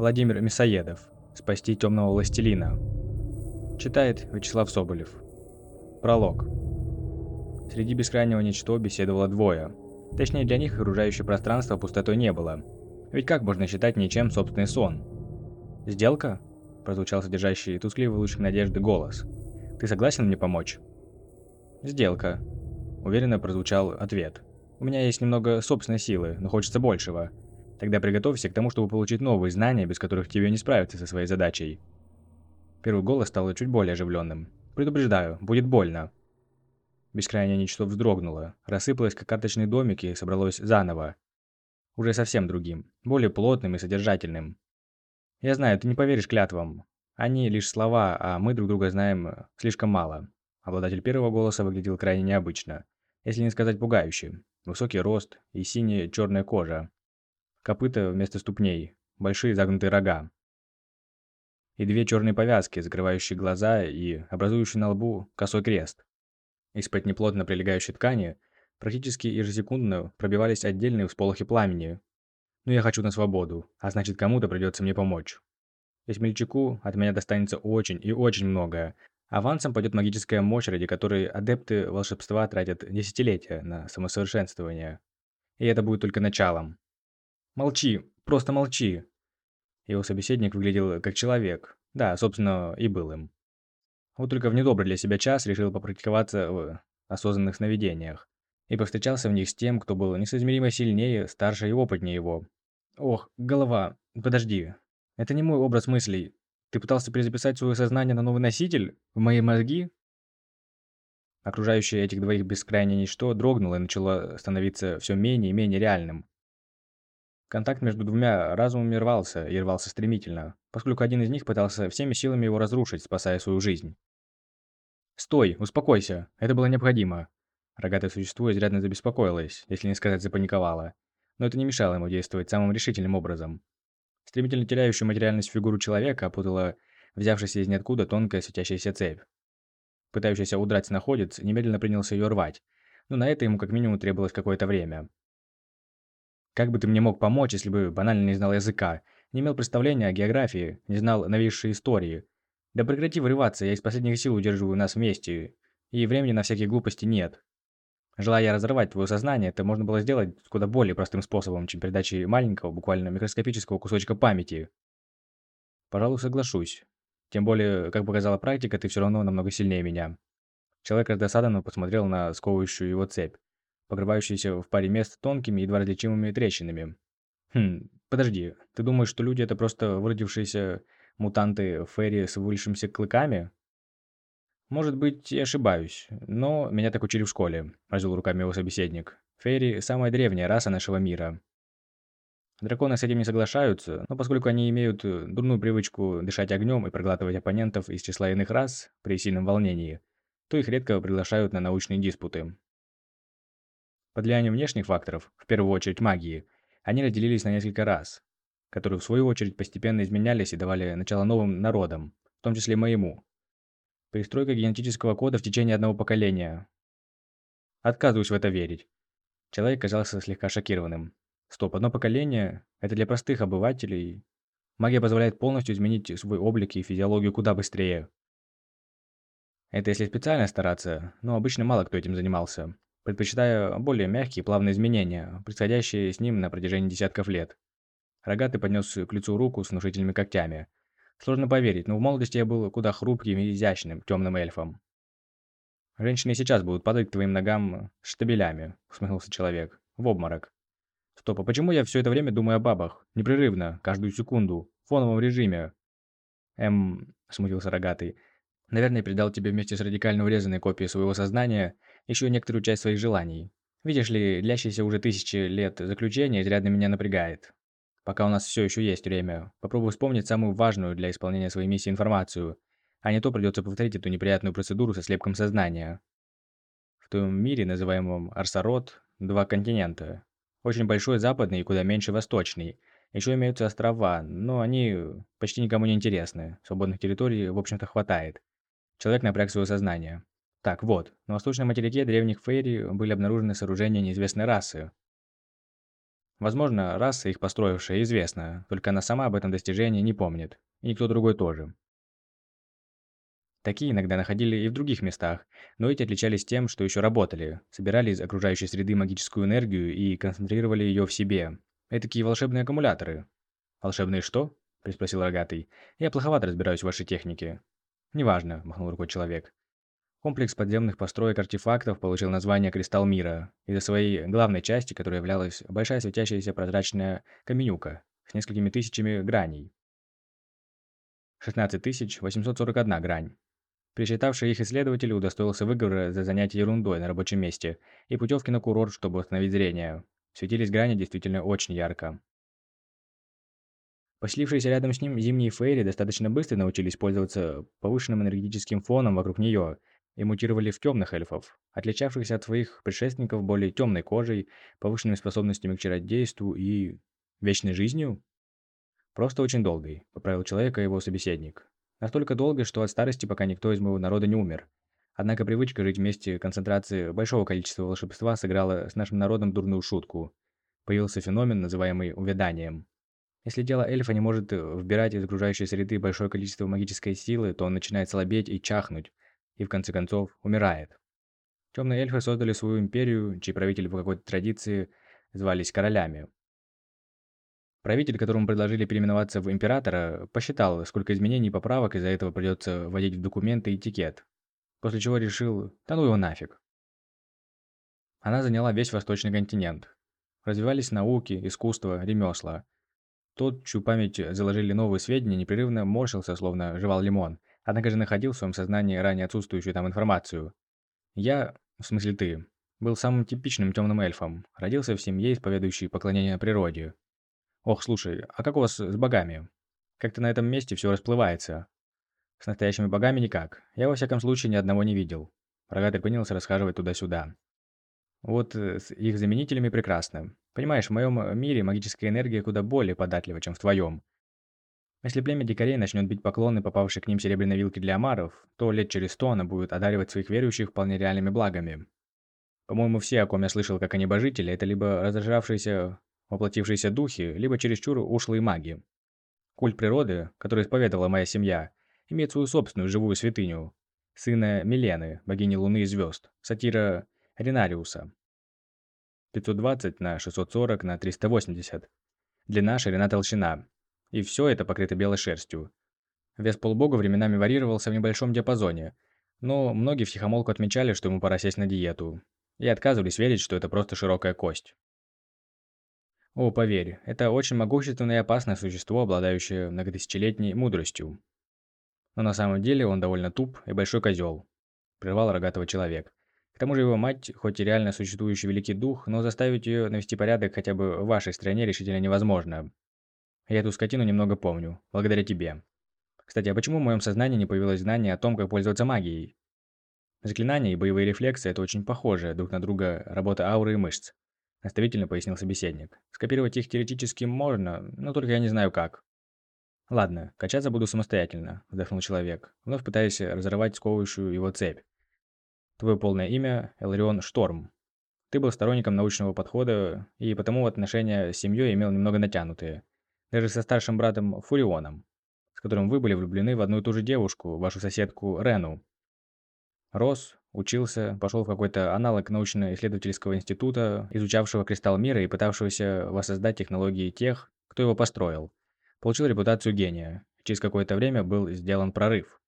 Владимир Мясоедов. Спасти темного властелина. Читает Вячеслав Соболев. Пролог. Среди бескрайнего ничто беседовало двое. Точнее, для них окружающее пространство пустотой не было. Ведь как можно считать ничем собственный сон? «Сделка?» – прозвучал содержащий тускливый лучик надежды голос. «Ты согласен мне помочь?» «Сделка», – уверенно прозвучал ответ. «У меня есть немного собственной силы, но хочется большего. Тогда приготовься к тому, чтобы получить новые знания, без которых тебе не справиться со своей задачей». Первый голос стал чуть более оживленным. «Предупреждаю, будет больно». Бескрайнее ничто вздрогнуло, рассыпалось как карточные домики и собралось заново. Уже совсем другим, более плотным и содержательным. Я знаю, ты не поверишь клятвам. Они лишь слова, а мы друг друга знаем слишком мало. Обладатель первого голоса выглядел крайне необычно, если не сказать пугающе. Высокий рост и синяя черная кожа, копыта вместо ступней, большие загнутые рога. И две черные повязки, закрывающие глаза и образующие на лбу косой крест. Из-под неплотно прилегающей ткани практически ежесекундно пробивались отдельные всполохи пламени. Но я хочу на свободу, а значит кому-то придется мне помочь. И смельчаку от меня достанется очень и очень многое. Авансом пойдет магическая мощь, ради которой адепты волшебства тратят десятилетия на самосовершенствование. И это будет только началом. Молчи, просто молчи. Его собеседник выглядел как человек. Да, собственно, и был им. Вот только в недобрый для себя час решил попрактиковаться в осознанных сновидениях. И повстречался в них с тем, кто был несоизмеримо сильнее, старше и опытнее его. Ох, голова, подожди. Это не мой образ мыслей. Ты пытался перезаписать свое сознание на новый носитель? В мои мозги? Окружающее этих двоих бескрайнее ничто дрогнуло и начало становиться все менее и менее реальным. Контакт между двумя разумами рвался, и рвался стремительно, поскольку один из них пытался всеми силами его разрушить, спасая свою жизнь. «Стой! Успокойся! Это было необходимо!» Рогатое существо изрядно забеспокоилось, если не сказать запаниковало. Но это не мешало ему действовать самым решительным образом. Стремительно теряющую материальность фигуру человека опутала взявшаяся из ниоткуда тонкая светящаяся цепь. Пытающийся удрать находец, немедленно принялся ее рвать, но на это ему как минимум требовалось какое-то время. Как бы ты мне мог помочь, если бы банально не знал языка, не имел представления о географии, не знал новейшей истории? Да прекрати вырываться, я из последних сил удерживаю нас вместе, и времени на всякие глупости нет. Желая разорвать твое сознание, это можно было сделать куда более простым способом, чем передачей маленького, буквально микроскопического кусочка памяти. Пожалуй, соглашусь. Тем более, как показала практика, ты все равно намного сильнее меня. Человек раздосадованно посмотрел на сковывающую его цепь покрывающиеся в паре мест тонкими, едва различимыми трещинами. Хм, подожди, ты думаешь, что люди это просто выродившиеся мутанты Ферри с вылезшимися клыками? Может быть, я ошибаюсь, но меня так учили в школе, развел руками его собеседник. Ферри – самая древняя раса нашего мира. Драконы с этим не соглашаются, но поскольку они имеют дурную привычку дышать огнем и проглатывать оппонентов из числа иных рас при сильном волнении, то их редко приглашают на научные диспуты. Под влиянием внешних факторов, в первую очередь магии, они разделились на несколько раз, которые в свою очередь постепенно изменялись и давали начало новым народам, в том числе моему. Перестройка генетического кода в течение одного поколения. Отказываюсь в это верить. Человек казался слегка шокированным. Стоп, одно поколение – это для простых обывателей. Магия позволяет полностью изменить свой облик и физиологию куда быстрее. Это если специально стараться, но обычно мало кто этим занимался предпочитая более мягкие плавные изменения, происходящие с ним на протяжении десятков лет. Рогатый поднес к лицу руку с внушительными когтями. Сложно поверить, но в молодости я был куда хрупким и изящным, темным эльфом. «Женщины сейчас будут падать к твоим ногам штабелями», — усмехнулся человек. «В обморок». «Стоп, а почему я все это время думаю о бабах? Непрерывно, каждую секунду, в фоновом режиме?» «Эм...» — смутился Рогатый. «Наверное, передал тебе вместе с радикально урезанной копией своего сознания еще некоторую часть своих желаний. Видишь ли, длящееся уже тысячи лет заключение изрядно меня напрягает. Пока у нас все еще есть время, попробую вспомнить самую важную для исполнения своей миссии информацию, а не то придется повторить эту неприятную процедуру со слепком сознания. В том мире, называемом Арсарот, два континента. Очень большой западный и куда меньше восточный. Еще имеются острова, но они почти никому не интересны. Свободных территорий, в общем-то, хватает. Человек напряг свое сознание. Так вот, на восточном материке древних фейри были обнаружены сооружения неизвестной расы. Возможно, раса, их построившая, известна, только она сама об этом достижении не помнит. И никто другой тоже. Такие иногда находили и в других местах, но эти отличались тем, что еще работали, собирали из окружающей среды магическую энергию и концентрировали ее в себе. Этакие волшебные аккумуляторы. «Волшебные что?» – приспросил Рогатый. «Я плоховато разбираюсь в вашей технике». «Неважно», – махнул рукой человек. Комплекс подземных построек артефактов получил название «Кристалл мира» из-за своей главной части, которая являлась большая светящаяся прозрачная каменюка с несколькими тысячами граней. 16 841 грань. Присчитавший их исследователь удостоился выговора за занятие ерундой на рабочем месте и путевки на курорт, чтобы восстановить зрение. Светились грани действительно очень ярко. Поселившиеся рядом с ним зимние фейри достаточно быстро научились пользоваться повышенным энергетическим фоном вокруг нее и мутировали в темных эльфов, отличавшихся от своих предшественников более темной кожей, повышенными способностями к чародейству и... вечной жизнью? Просто очень долгой, поправил человека его собеседник. Настолько долго, что от старости пока никто из моего народа не умер. Однако привычка жить вместе концентрации большого количества волшебства сыграла с нашим народом дурную шутку. Появился феномен, называемый увяданием. Если тело эльфа не может вбирать из окружающей среды большое количество магической силы, то он начинает слабеть и чахнуть, и в конце концов умирает. Темные эльфы создали свою империю, чьи правители по какой-то традиции звались королями. Правитель, которому предложили переименоваться в императора, посчитал, сколько изменений и поправок из-за этого придется вводить в документы и этикет. После чего решил, да ну его нафиг. Она заняла весь восточный континент. Развивались науки, искусство, ремесла. Тот, чью память заложили новые сведения, непрерывно морщился, словно жевал лимон, однако же находил в своем сознании ранее отсутствующую там информацию. Я, в смысле ты, был самым типичным темным эльфом, родился в семье, исповедующей поклонение природе, Ох, слушай, а как у вас с богами? Как-то на этом месте все расплывается. С настоящими богами никак. Я во всяком случае ни одного не видел. Рогатый принялся расхаживать туда-сюда. Вот э, с их заменителями прекрасно. Понимаешь, в моем мире магическая энергия куда более податлива, чем в твоем. Если племя дикарей начнет бить поклоны, попавшие к ним серебряной вилки для омаров, то лет через сто она будет одаривать своих верующих вполне реальными благами. По-моему, все, о ком я слышал как о небожителе, это либо разожравшиеся воплотившиеся духи, либо чересчур ушлые маги. Культ природы, который исповедовала моя семья, имеет свою собственную живую святыню. Сына Милены, богини Луны и звезд, сатира Ренариуса. 520 на 640 на 380. Длина, ширина, толщина. И все это покрыто белой шерстью. Вес полубога временами варьировался в небольшом диапазоне, но многие втихомолку отмечали, что ему пора сесть на диету, и отказывались верить, что это просто широкая кость. О, поверь, это очень могущественное и опасное существо, обладающее многотысячелетней мудростью. Но на самом деле он довольно туп и большой козел. Прервал рогатого человек. К тому же его мать, хоть и реально существующий великий дух, но заставить ее навести порядок хотя бы в вашей стране решительно невозможно. Я эту скотину немного помню, благодаря тебе. Кстати, а почему в моем сознании не появилось знание о том, как пользоваться магией? Заклинания и боевые рефлексы – это очень похоже друг на друга работа ауры и мышц. – наставительно пояснил собеседник. «Скопировать их теоретически можно, но только я не знаю как». «Ладно, качаться буду самостоятельно», – вздохнул человек, вновь пытаясь разорвать сковывающую его цепь. «Твое полное имя – Эларион Шторм. Ты был сторонником научного подхода, и потому отношения с семьей имел немного натянутые. Даже со старшим братом Фурионом, с которым вы были влюблены в одну и ту же девушку, вашу соседку Рену. Рос, Учился, пошел в какой-то аналог научно-исследовательского института, изучавшего кристалл мира и пытавшегося воссоздать технологии тех, кто его построил. Получил репутацию гения. Через какое-то время был сделан прорыв.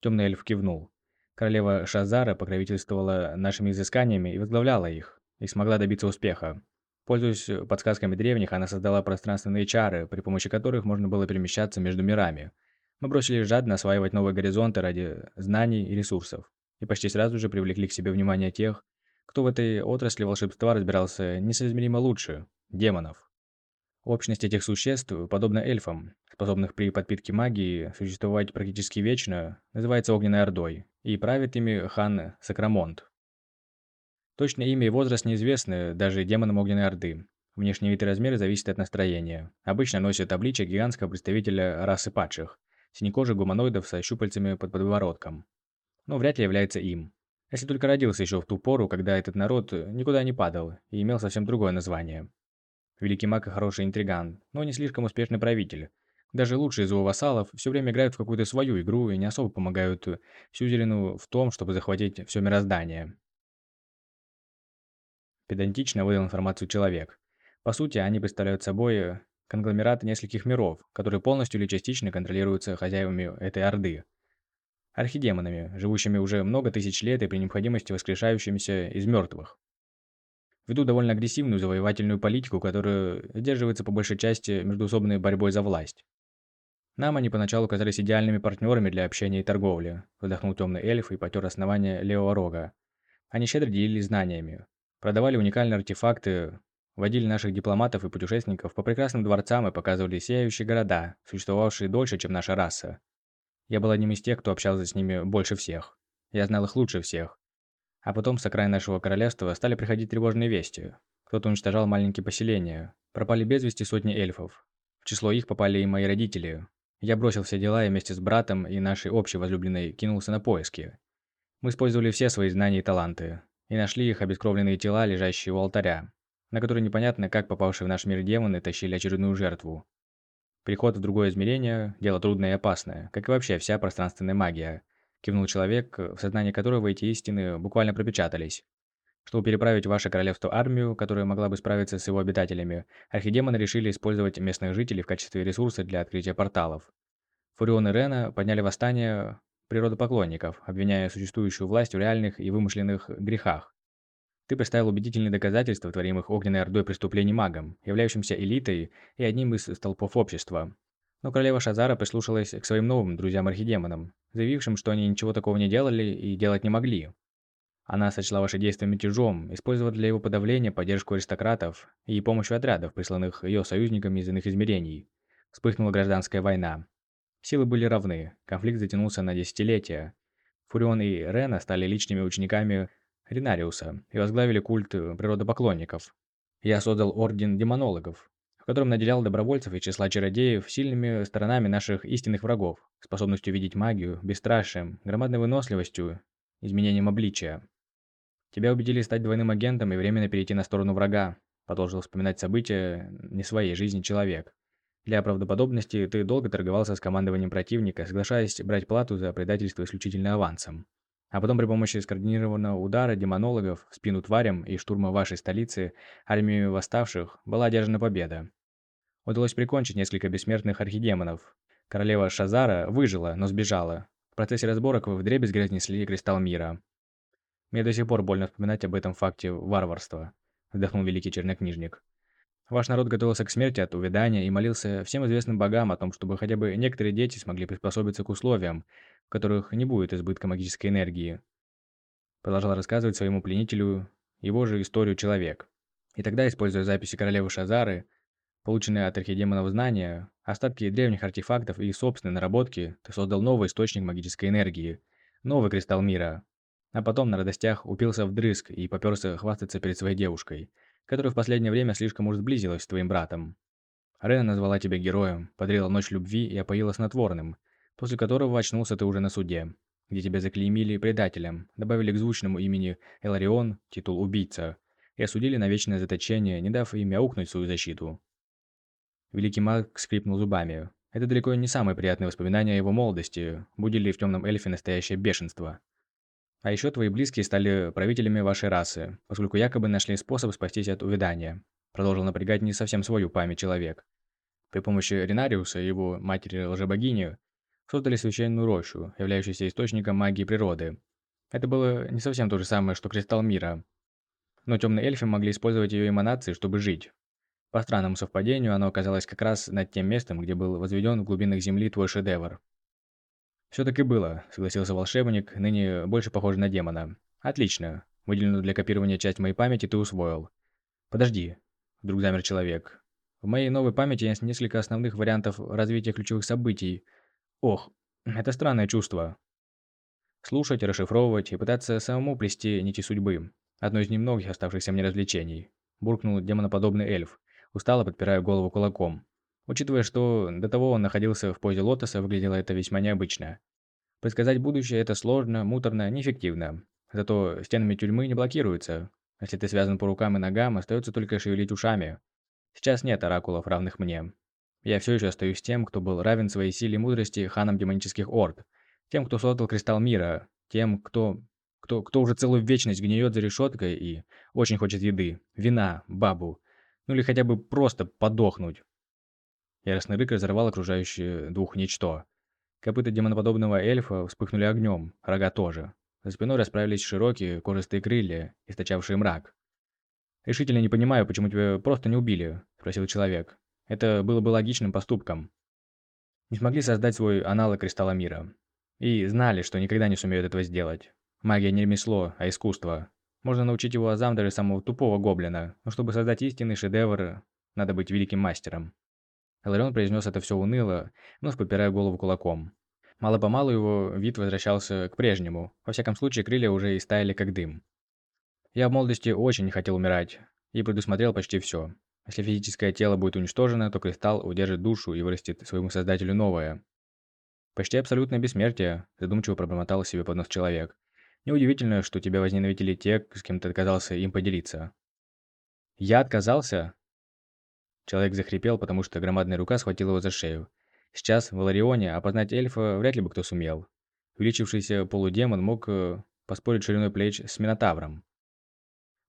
Темный эльф кивнул. Королева Шазара покровительствовала нашими изысканиями и возглавляла их, и смогла добиться успеха. Пользуясь подсказками древних, она создала пространственные чары, при помощи которых можно было перемещаться между мирами. Мы бросились жадно осваивать новые горизонты ради знаний и ресурсов и почти сразу же привлекли к себе внимание тех, кто в этой отрасли волшебства разбирался несоизмеримо лучше – демонов. Общность этих существ, подобно эльфам, способных при подпитке магии существовать практически вечно, называется Огненной Ордой, и правит ими хан Сакрамонт. Точное имя и возраст неизвестны даже демонам Огненной Орды. Внешний вид и размеры зависят от настроения. Обычно носят обличие гигантского представителя расы падших, синекожих гуманоидов со щупальцами под подбородком но вряд ли является им. Если только родился еще в ту пору, когда этот народ никуда не падал и имел совсем другое название. Великий маг и хороший интриган, но не слишком успешный правитель. Даже лучшие из его вассалов все время играют в какую-то свою игру и не особо помогают Сюзерину в том, чтобы захватить все мироздание. Педантично выдал информацию человек. По сути, они представляют собой конгломерат нескольких миров, которые полностью или частично контролируются хозяевами этой Орды. Архидемонами, живущими уже много тысяч лет и при необходимости воскрешающимися из мертвых. Ведут довольно агрессивную завоевательную политику, которая сдерживается по большей части междуусобной борьбой за власть. Нам они поначалу казались идеальными партнерами для общения и торговли, вздохнул темный эльф и потер основание левого рога. Они щедро делились знаниями, продавали уникальные артефакты, водили наших дипломатов и путешественников по прекрасным дворцам и показывали сияющие города, существовавшие дольше, чем наша раса. Я был одним из тех, кто общался с ними больше всех. Я знал их лучше всех. А потом с окраин нашего королевства стали приходить тревожные вести. Кто-то уничтожал маленькие поселения. Пропали без вести сотни эльфов. В число их попали и мои родители, я бросил все дела и вместе с братом и нашей общей возлюбленной кинулся на поиски. Мы использовали все свои знания и таланты, и нашли их обескровленные тела, лежащие у алтаря, на которые непонятно, как попавшие в наш мир демоны тащили очередную жертву. Переход в другое измерение – дело трудное и опасное, как и вообще вся пространственная магия, кивнул человек, в сознании которого эти истины буквально пропечатались. Чтобы переправить ваше королевство армию, которая могла бы справиться с его обитателями, архидемоны решили использовать местных жителей в качестве ресурса для открытия порталов. Фурион и Рена подняли восстание природопоклонников, обвиняя существующую власть в реальных и вымышленных грехах. Ты представил убедительные доказательства, творимых огненной ордой преступлений магом, являющимся элитой и одним из столпов общества. Но королева Шазара прислушалась к своим новым друзьям-архидемонам, заявившим, что они ничего такого не делали и делать не могли. Она сочла ваши действия мятежом, использовала для его подавления поддержку аристократов и помощью отрядов, присланных ее союзниками из иных измерений. Вспыхнула гражданская война. Силы были равны, конфликт затянулся на десятилетия. Фурион и Рена стали личными учениками Ринариуса и возглавили культ природопоклонников. Я создал орден демонологов, в котором наделял добровольцев и числа чародеев сильными сторонами наших истинных врагов, способностью видеть магию, бесстрашием, громадной выносливостью, изменением обличия. Тебя убедили стать двойным агентом и временно перейти на сторону врага, продолжил вспоминать события не своей жизни человек. Для правдоподобности ты долго торговался с командованием противника, соглашаясь брать плату за предательство исключительно авансом. А потом при помощи скоординированного удара демонологов в спину тварям и штурма вашей столицы армии восставших была одержана победа. Удалось прикончить несколько бессмертных архидемонов. Королева Шазара выжила, но сбежала. В процессе разборок вы вдребезги разнесли кристалл мира. Мне до сих пор больно вспоминать об этом факте варварства, вздохнул великий чернокнижник. Ваш народ готовился к смерти от увядания и молился всем известным богам о том, чтобы хотя бы некоторые дети смогли приспособиться к условиям, в которых не будет избытка магической энергии. Продолжал рассказывать своему пленителю его же историю человек. И тогда, используя записи королевы Шазары, полученные от архидемонов знания, остатки древних артефактов и собственные наработки, ты создал новый источник магической энергии, новый кристалл мира, а потом на радостях упился вдрызг и попёрся хвастаться перед своей девушкой, которая в последнее время слишком уж сблизилась с твоим братом. Рена назвала тебя героем, подарила ночь любви и опоила снотворным, после которого очнулся ты уже на суде, где тебя заклеймили предателем, добавили к звучному имени Эларион титул «убийца» и осудили на вечное заточение, не дав им аукнуть свою защиту. Великий маг скрипнул зубами. Это далеко не самые приятные воспоминания о его молодости, будили в темном эльфе настоящее бешенство. А еще твои близкие стали правителями вашей расы, поскольку якобы нашли способ спастись от увядания. Продолжил напрягать не совсем свою память человек. При помощи Ренариуса и его матери-лжебогини создали священную рощу, являющуюся источником магии природы. Это было не совсем то же самое, что Кристалл Мира. Но темные эльфы могли использовать ее эманации, чтобы жить. По странному совпадению, оно оказалось как раз над тем местом, где был возведен в глубинах земли твой шедевр. «Все таки было», — согласился волшебник, ныне больше похожий на демона. «Отлично. Выделенную для копирования часть моей памяти ты усвоил». «Подожди», — вдруг замер человек. «В моей новой памяти есть несколько основных вариантов развития ключевых событий. Ох, это странное чувство. Слушать, расшифровывать и пытаться самому плести нити судьбы. Одно из немногих оставшихся мне развлечений», — буркнул демоноподобный эльф, устало подпирая голову кулаком. Учитывая, что до того он находился в позе лотоса, выглядело это весьма необычно. Предсказать будущее – это сложно, муторно, неэффективно. Зато стенами тюрьмы не блокируются. Если ты связан по рукам и ногам, остается только шевелить ушами. Сейчас нет оракулов, равных мне. Я все еще остаюсь тем, кто был равен своей силе и мудрости ханам демонических орд, тем, кто создал Кристалл Мира, тем, кто... кто, кто уже целую вечность гниет за решеткой и очень хочет еды, вина, бабу, ну или хотя бы просто подохнуть. Яростный рык разорвал окружающие двух ничто. Копыта демоноподобного эльфа вспыхнули огнем, рога тоже. За спиной расправились широкие кожистые крылья, источавшие мрак. «Решительно не понимаю, почему тебя просто не убили», – спросил человек. «Это было бы логичным поступком». Не смогли создать свой аналог Кристалла Мира. И знали, что никогда не сумеют этого сделать. Магия не ремесло, а искусство. Можно научить его азам даже самого тупого гоблина, но чтобы создать истинный шедевр, надо быть великим мастером. Эларион произнес это все уныло, вновь попирая голову кулаком. Мало-помалу его вид возвращался к прежнему. Во всяком случае, крылья уже и стаяли как дым. Я в молодости очень не хотел умирать и предусмотрел почти все. Если физическое тело будет уничтожено, то кристалл удержит душу и вырастет своему создателю новое. Почти абсолютное бессмертие, задумчиво пробормотал себе под нос человек. Неудивительно, что тебя возненавидели те, с кем ты отказался им поделиться. Я отказался? Человек захрипел, потому что громадная рука схватила его за шею. Сейчас в Ларионе опознать эльфа вряд ли бы кто сумел. Увеличившийся полудемон мог э, поспорить шириной плеч с Минотавром.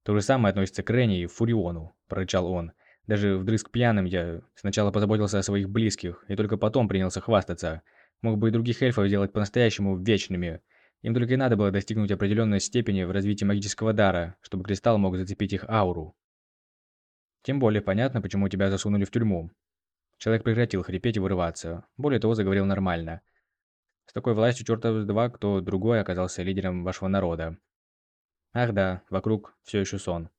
То же самое относится к Рене и Фуриону, прорычал он. Даже вдрызг пьяным я сначала позаботился о своих близких, и только потом принялся хвастаться. Мог бы и других эльфов сделать по-настоящему вечными. Им только и надо было достигнуть определенной степени в развитии магического дара, чтобы кристалл мог зацепить их ауру. Тем более понятно, почему тебя засунули в тюрьму. Человек прекратил хрипеть и вырываться. Более того, заговорил нормально. С такой властью чертов два, кто другой оказался лидером вашего народа. Ах да, вокруг все еще сон.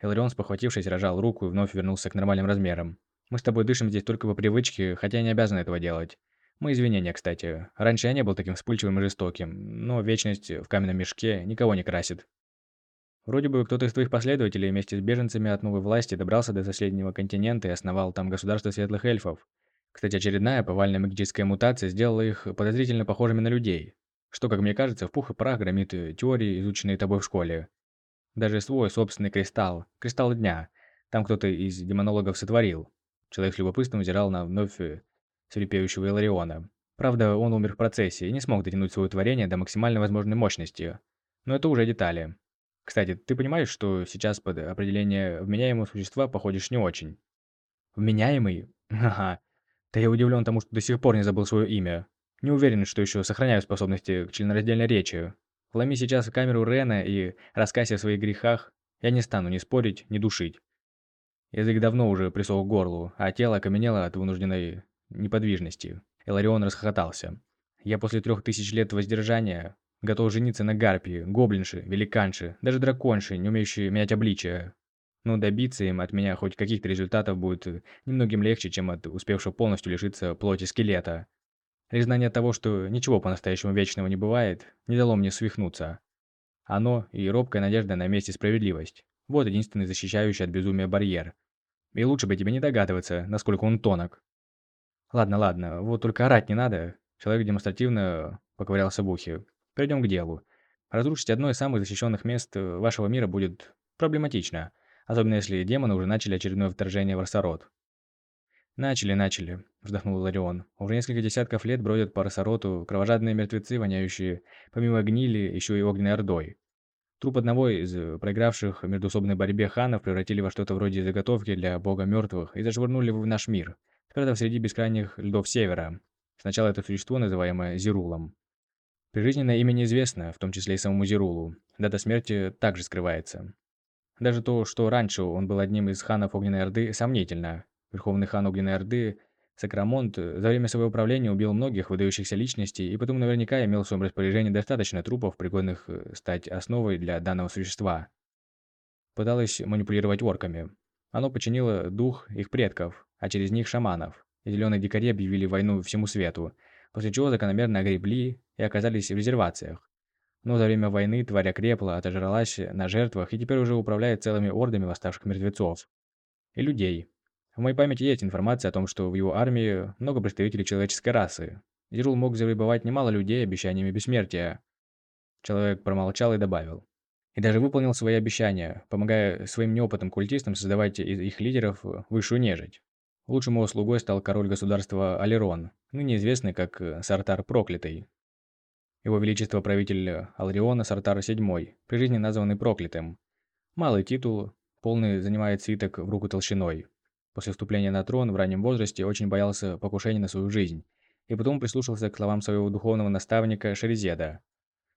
Эларион, спохватившись, рожал руку и вновь вернулся к нормальным размерам. Мы с тобой дышим здесь только по привычке, хотя не обязаны этого делать. Мы извинения, кстати. Раньше я не был таким вспыльчивым и жестоким, но вечность в каменном мешке никого не красит. Вроде бы кто-то из твоих последователей вместе с беженцами от новой власти добрался до соседнего континента и основал там государство светлых эльфов. Кстати, очередная повальная магическая мутация сделала их подозрительно похожими на людей. Что, как мне кажется, в пух и прах громит теории, изученные тобой в школе. Даже свой собственный кристалл, кристалл дня, там кто-то из демонологов сотворил. Человек с любопытством взирал на вновь свирепеющего Илариона. Правда, он умер в процессе и не смог дотянуть свое творение до максимально возможной мощности. Но это уже детали. Кстати, ты понимаешь, что сейчас под определение вменяемого существа походишь не очень? Вменяемый? Ага. Да я удивлен тому, что до сих пор не забыл свое имя. Не уверен, что еще сохраняю способности к членораздельной речи. Вломи сейчас камеру Рена и рассказе о своих грехах. Я не стану ни спорить, ни душить. Язык давно уже присох к горлу, а тело окаменело от вынужденной неподвижности. Эларион расхохотался. Я после трех тысяч лет воздержания Готов жениться на гарпии, гоблинши, великанши, даже драконши, не умеющие менять обличия. Но добиться им от меня хоть каких-то результатов будет немногим легче, чем от успевшего полностью лишиться плоти скелета. Признание того, что ничего по-настоящему вечного не бывает, не дало мне свихнуться. Оно и робкая надежда на месте справедливость. Вот единственный защищающий от безумия барьер. И лучше бы тебе не догадываться, насколько он тонок. Ладно, ладно, вот только орать не надо. Человек демонстративно поковырялся в ухе. Перейдем к делу. Разрушить одно из самых защищенных мест э, вашего мира будет проблематично, особенно если демоны уже начали очередное вторжение в Арсарот. «Начали, начали», – вздохнул Ларион. «Уже несколько десятков лет бродят по Арсароту кровожадные мертвецы, воняющие, помимо гнили, еще и огненной ордой. Труп одного из э, проигравших в междуусобной борьбе ханов превратили во что-то вроде заготовки для бога мертвых и зашвырнули в наш мир, спрятав среди бескрайних льдов севера. Сначала это существо, называемое Зирулом. Прижизненное имя неизвестно, в том числе и самому Зирулу. Дата смерти также скрывается. Даже то, что раньше он был одним из ханов Огненной Орды, сомнительно. Верховный хан Огненной Орды Сакрамонт за время своего правления убил многих выдающихся личностей и потом наверняка имел в своем распоряжении достаточно трупов, пригодных э, стать основой для данного существа. Пыталась манипулировать орками. Оно починило дух их предков, а через них шаманов. Зеленые дикари объявили войну всему свету, после чего закономерно огребли и оказались в резервациях. Но за время войны тварь окрепла, отожралась на жертвах и теперь уже управляет целыми ордами восставших мертвецов. И людей. В моей памяти есть информация о том, что в его армии много представителей человеческой расы. Зирул мог завербовать немало людей обещаниями бессмертия. Человек промолчал и добавил. И даже выполнил свои обещания, помогая своим неопытным культистам создавать из их лидеров высшую нежить. Лучшим его слугой стал король государства Алерон, ныне известный как э, Сартар Проклятый. Его Величество правитель Алриона Сартар VII, при жизни названный Проклятым. Малый титул, полный занимает свиток в руку толщиной. После вступления на трон в раннем возрасте очень боялся покушений на свою жизнь, и потом прислушался к словам своего духовного наставника Шерезеда,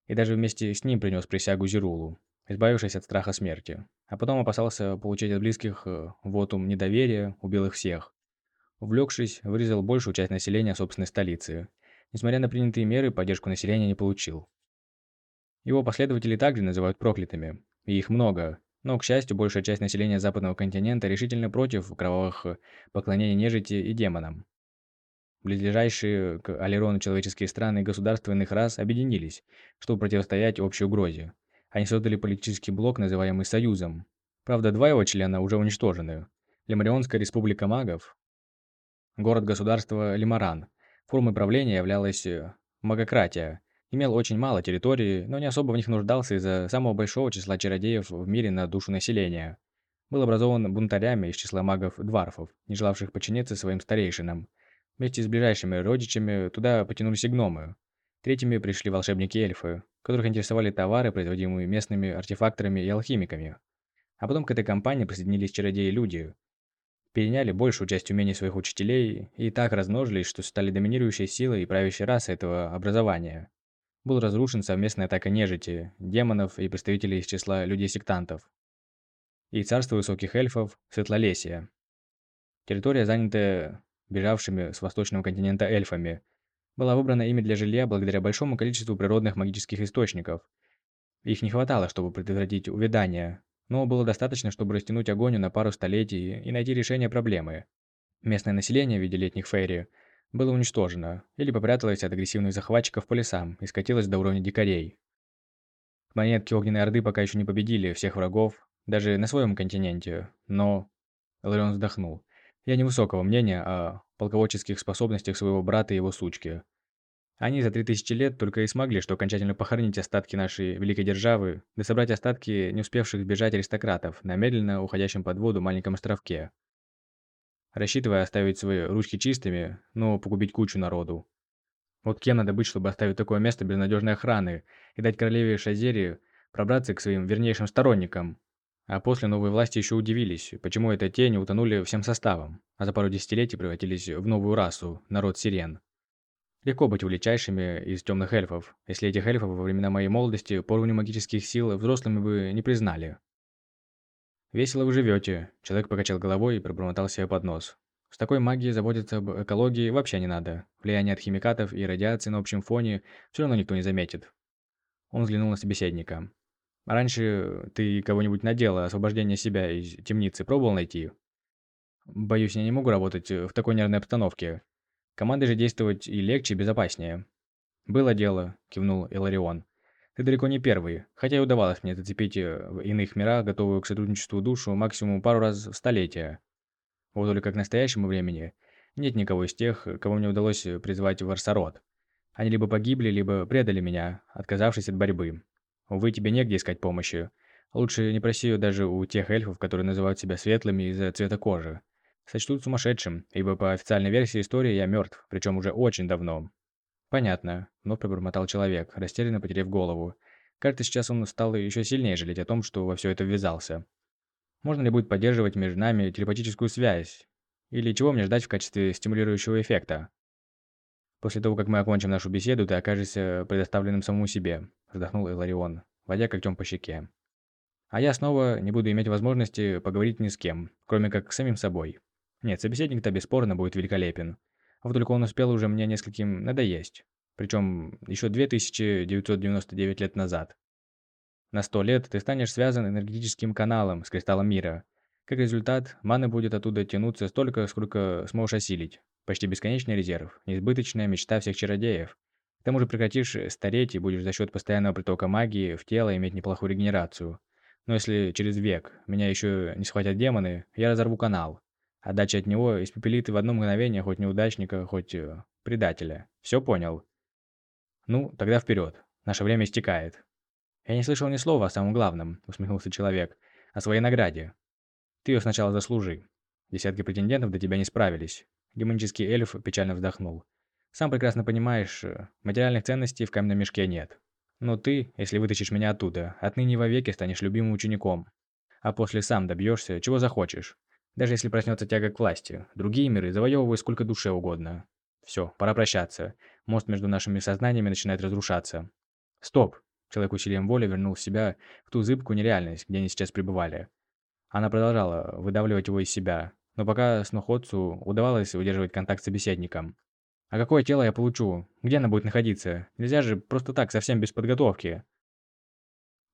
и даже вместе с ним принес присягу Зирулу, избавившись от страха смерти, а потом опасался получить от близких э, вотум недоверия, убил их всех. Увлекшись, вырезал большую часть населения собственной столицы. Несмотря на принятые меры, поддержку населения не получил. Его последователи также называют проклятыми, и их много, но, к счастью, большая часть населения западного континента решительно против кровавых поклонений нежити и демонам. Близлежащие к Алерону человеческие страны и государства иных рас объединились, чтобы противостоять общей угрозе. Они создали политический блок, называемый Союзом. Правда, два его члена уже уничтожены. Лимарионская республика магов, город-государство Лимаран. Формой правления являлась магократия, имел очень мало территории, но не особо в них нуждался из-за самого большого числа чародеев в мире на душу населения. Был образован бунтарями из числа магов-дварфов, не желавших подчиниться своим старейшинам. Вместе с ближайшими родичами туда потянулись и гномы. Третьими пришли волшебники-эльфы, которых интересовали товары, производимые местными артефакторами и алхимиками. А потом к этой компании присоединились чародеи-люди. Переняли большую часть умений своих учителей и так размножились, что стали доминирующей силой и правящей расой этого образования был разрушен совместная атака нежити, демонов и представителей из числа людей-сектантов. И царство высоких эльфов – Светлолесия. Территория, занятая бежавшими с восточного континента эльфами, была выбрана ими для жилья благодаря большому количеству природных магических источников. Их не хватало, чтобы предотвратить увядание, но было достаточно, чтобы растянуть огонь на пару столетий и найти решение проблемы. Местное население в виде летних фейри – было уничтожено или попряталось от агрессивных захватчиков по лесам и скатилось до уровня дикарей. Монетки Огненной Орды пока еще не победили всех врагов, даже на своем континенте, но... Эларион вздохнул. Я невысокого мнения о полководческих способностях своего брата и его сучки. Они за три тысячи лет только и смогли, что окончательно похоронить остатки нашей великой державы, да собрать остатки не успевших сбежать аристократов на медленно уходящем под воду маленьком островке рассчитывая оставить свои ручки чистыми, но погубить кучу народу. Вот кем надо быть, чтобы оставить такое место без надежной охраны и дать королеве Шазери пробраться к своим вернейшим сторонникам? А после новой власти еще удивились, почему это те не утонули всем составом, а за пару десятилетий превратились в новую расу, народ сирен. Легко быть величайшими из темных эльфов, если этих эльфов во времена моей молодости по магических сил взрослыми бы не признали. «Весело вы живете», – человек покачал головой и пробормотал себе под нос. «С такой магией заботиться об экологии вообще не надо. Влияние от химикатов и радиации на общем фоне все равно никто не заметит». Он взглянул на собеседника. «Раньше ты кого-нибудь на дело освобождения себя из темницы пробовал найти?» «Боюсь, я не могу работать в такой нервной обстановке. Командой же действовать и легче, и безопаснее». «Было дело», – кивнул Иларион. Ты далеко не первый, хотя и удавалось мне зацепить э, в иных мирах, готовую к сотрудничеству душу, максимум пару раз в столетие. Вот только к настоящему времени нет никого из тех, кого мне удалось призвать в Арсарот. Они либо погибли, либо предали меня, отказавшись от борьбы. Увы, тебе негде искать помощи. Лучше не проси ее даже у тех эльфов, которые называют себя светлыми из-за цвета кожи. Сочтут сумасшедшим, ибо по официальной версии истории я мертв, причем уже очень давно. «Понятно», — вновь пробормотал человек, растерянно потеряв голову. Кажется, сейчас он стал еще сильнее жалеть о том, что во все это ввязался. Можно ли будет поддерживать между нами телепатическую связь? Или чего мне ждать в качестве стимулирующего эффекта? После того, как мы окончим нашу беседу, ты окажешься предоставленным самому себе, вздохнул Иларион, водя когтем по щеке. А я снова не буду иметь возможности поговорить ни с кем, кроме как с самим собой. Нет, собеседник-то бесспорно будет великолепен. Вот только он успел уже мне нескольким надоесть. Причем еще 2999 лет назад. На 100 лет ты станешь связан энергетическим каналом с кристаллом мира. Как результат, маны будет оттуда тянуться столько, сколько сможешь осилить. Почти бесконечный резерв, неизбыточная мечта всех чародеев. К тому же прекратишь стареть и будешь за счет постоянного притока магии в тело иметь неплохую регенерацию. Но если через век меня еще не схватят демоны, я разорву канал. Отдача от него испепелит в одно мгновение хоть неудачника, хоть э, предателя. Все понял? Ну, тогда вперед. Наше время истекает. «Я не слышал ни слова о самом главном», — усмехнулся человек. «О своей награде. Ты ее сначала заслужи. Десятки претендентов до тебя не справились». Демонический эльф печально вздохнул. «Сам прекрасно понимаешь, э, материальных ценностей в каменном мешке нет. Но ты, если вытащишь меня оттуда, отныне вовеки станешь любимым учеником. А после сам добьешься, чего захочешь. Даже если проснется тяга к власти. Другие миры завоевывай сколько душе угодно. Все, пора прощаться. Мост между нашими сознаниями начинает разрушаться. Стоп! Человек усилием воли вернул себя в ту зыбкую нереальность, где они сейчас пребывали. Она продолжала выдавливать его из себя, но пока сноходцу удавалось удерживать контакт с собеседником. «А какое тело я получу? Где оно будет находиться? Нельзя же просто так, совсем без подготовки».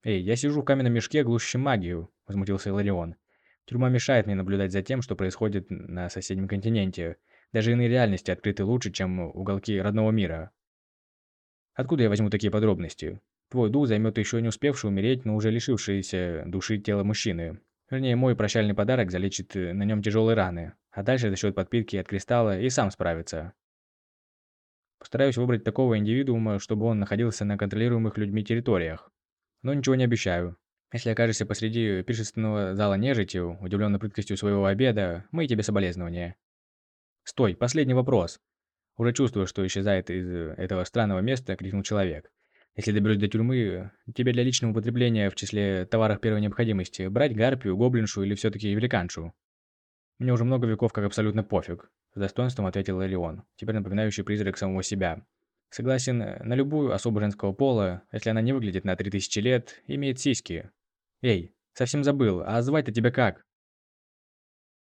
«Эй, я сижу в каменном мешке, глушащем магию», – возмутился Иларион. «Тюрьма мешает мне наблюдать за тем, что происходит на соседнем континенте. Даже иные реальности открыты лучше, чем уголки родного мира. Откуда я возьму такие подробности? Твой дух займет еще не успевший умереть, но уже лишившееся души тело мужчины. Вернее, мой прощальный подарок залечит э, на нем тяжелые раны, а дальше за счет подпитки от кристалла и сам справится. Постараюсь выбрать такого индивидуума, чтобы он находился на контролируемых людьми территориях. Но ничего не обещаю. Если окажешься посреди пиршественного зала нежитью, удивленной прыткостью своего обеда, мы тебе соболезнования. Стой, последний вопрос. Уже чувствую, что исчезает из э, этого странного места, крикнул человек. Если доберусь до тюрьмы, тебе для личного употребления в числе товаров первой необходимости брать гарпию, гоблиншу или все-таки великаншу? Мне уже много веков как абсолютно пофиг, с достоинством ответил Элеон, теперь напоминающий призрак самого себя. Согласен на любую особу женского пола, если она не выглядит на 3000 лет, имеет сиськи. Эй, совсем забыл, а звать-то тебя как?